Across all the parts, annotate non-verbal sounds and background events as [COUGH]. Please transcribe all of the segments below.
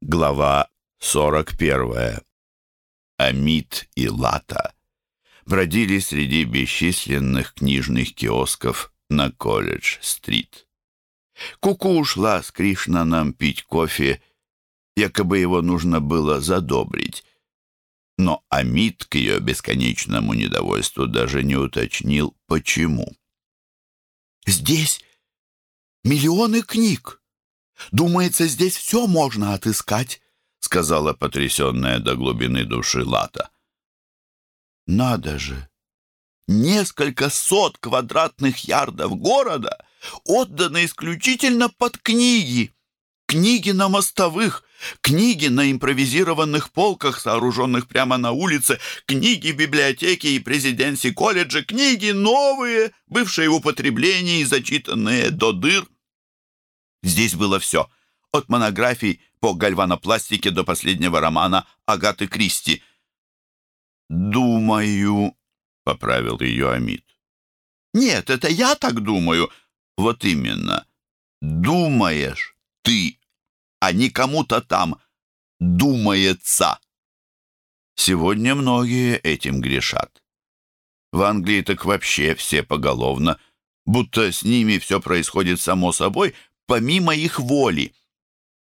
Глава 41. Амит и Лата бродили среди бесчисленных книжных киосков на Колледж-стрит. Куку ушла с Кришнаном пить кофе, якобы его нужно было задобрить. Но Амит к ее бесконечному недовольству даже не уточнил, почему. «Здесь миллионы книг!» Думается, здесь все можно отыскать», — сказала потрясенная до глубины души Лата. «Надо же! Несколько сот квадратных ярдов города отданы исключительно под книги. Книги на мостовых, книги на импровизированных полках, сооруженных прямо на улице, книги в библиотеке и президенции колледжа, книги новые, бывшие в употреблении и зачитанные до дыр». Здесь было все. От монографий по гальванопластике до последнего романа Агаты Кристи. «Думаю», — поправил ее Амид. «Нет, это я так думаю». «Вот именно. Думаешь ты, а не кому-то там думается». Сегодня многие этим грешат. В Англии так вообще все поголовно, будто с ними все происходит само собой, помимо их воли.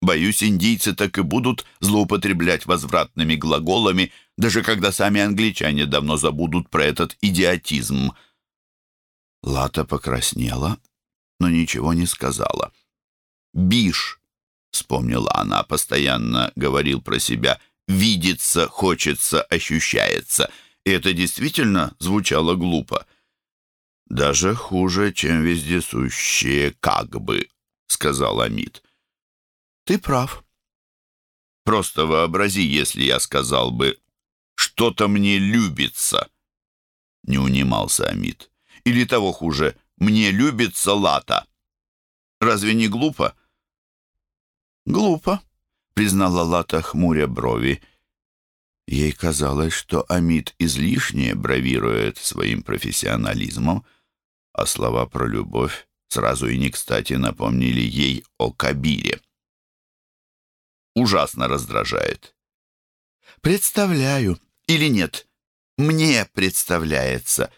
Боюсь, индийцы так и будут злоупотреблять возвратными глаголами, даже когда сами англичане давно забудут про этот идиотизм. Лата покраснела, но ничего не сказала. «Биш», — вспомнила она, постоянно говорил про себя, «видится, хочется, ощущается». И это действительно звучало глупо. Даже хуже, чем вездесущие «как бы», — сказал Амид. «Ты прав. Просто вообрази, если я сказал бы, что-то мне любится». Не унимался Амид. «Или того хуже, мне любится лата. Разве не глупо?» «Глупо», — признала Лата, хмуря брови. Ей казалось, что Амид излишне бравирует своим профессионализмом, а слова про любовь сразу и не кстати напомнили ей о Кабире. Ужасно раздражает. «Представляю. Или нет? Мне представляется».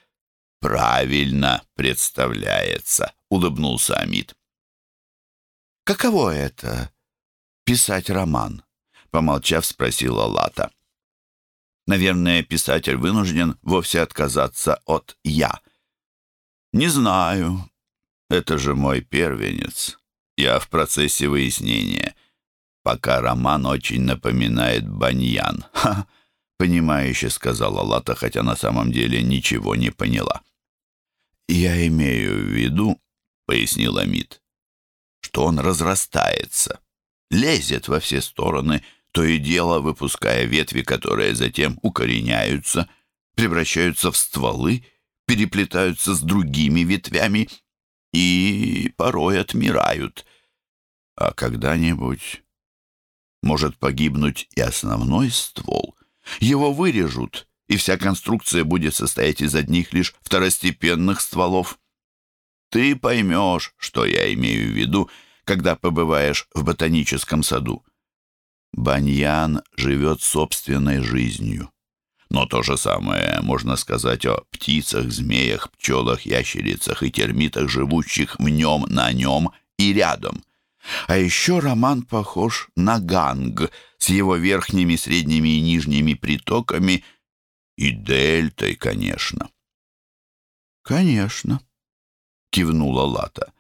«Правильно представляется», — улыбнулся Амид. «Каково это — писать роман?» — помолчав, спросила Лата. «Наверное, писатель вынужден вовсе отказаться от «я». «Не знаю. Это же мой первенец. Я в процессе выяснения. Пока роман очень напоминает баньян. [LAUGHS] Ха, понимающе сказала Лата, хотя на самом деле ничего не поняла. Я имею в виду, пояснил Амит, что он разрастается, лезет во все стороны, то и дело выпуская ветви, которые затем укореняются, превращаются в стволы, переплетаются с другими ветвями и порой отмирают. А когда-нибудь может погибнуть и основной ствол. Его вырежут, и вся конструкция будет состоять из одних лишь второстепенных стволов. Ты поймешь, что я имею в виду, когда побываешь в ботаническом саду. Баньян живет собственной жизнью. Но то же самое можно сказать о птицах, змеях, пчелах, ящерицах и термитах, живущих в нем, на нем и рядом. А еще роман похож на ганг с его верхними, средними и нижними притоками и дельтой, конечно. «Конечно», — кивнула Лата.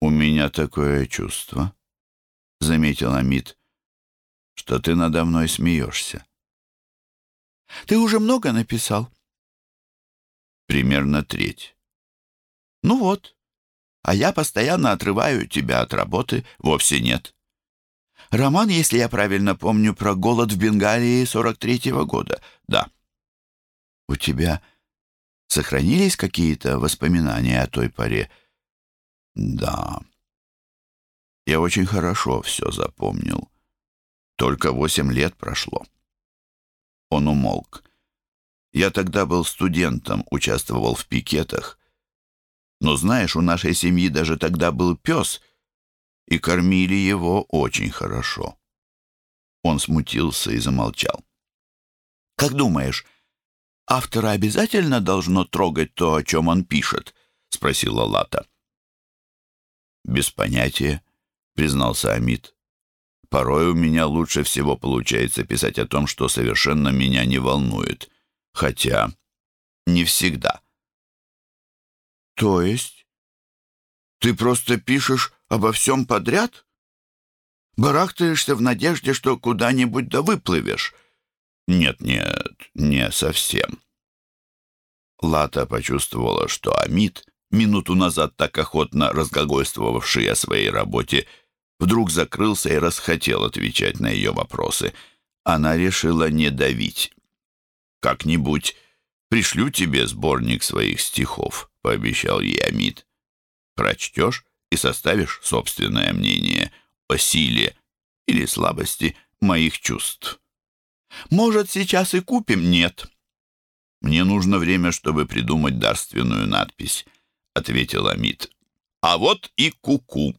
«У меня такое чувство», — заметил Амит, — «что ты надо мной смеешься». Ты уже много написал? Примерно треть. Ну вот. А я постоянно отрываю тебя от работы. Вовсе нет. Роман, если я правильно помню, про голод в Бенгалии 43-го года. Да. У тебя сохранились какие-то воспоминания о той поре? Да. Я очень хорошо все запомнил. Только восемь лет прошло. Он умолк. Я тогда был студентом, участвовал в пикетах. Но знаешь, у нашей семьи даже тогда был пес, и кормили его очень хорошо. Он смутился и замолчал. «Как думаешь, автора обязательно должно трогать то, о чем он пишет?» — спросила Лата. «Без понятия», — признался Амит. «Порой у меня лучше всего получается писать о том, что совершенно меня не волнует. Хотя не всегда». «То есть ты просто пишешь обо всем подряд?» Барахтаешься в надежде, что куда-нибудь да выплывешь. Нет-нет, не совсем. Лата почувствовала, что Амит, минуту назад так охотно разгогольствовавший о своей работе, вдруг закрылся и расхотел отвечать на ее вопросы. Она решила не давить. «Как-нибудь пришлю тебе сборник своих стихов», — пообещал ей Амит. «Прочтешь и составишь собственное мнение» о силе или слабости моих чувств. Может, сейчас и купим? Нет. Мне нужно время, чтобы придумать дарственную надпись, ответил Амит. А вот и куку. -ку.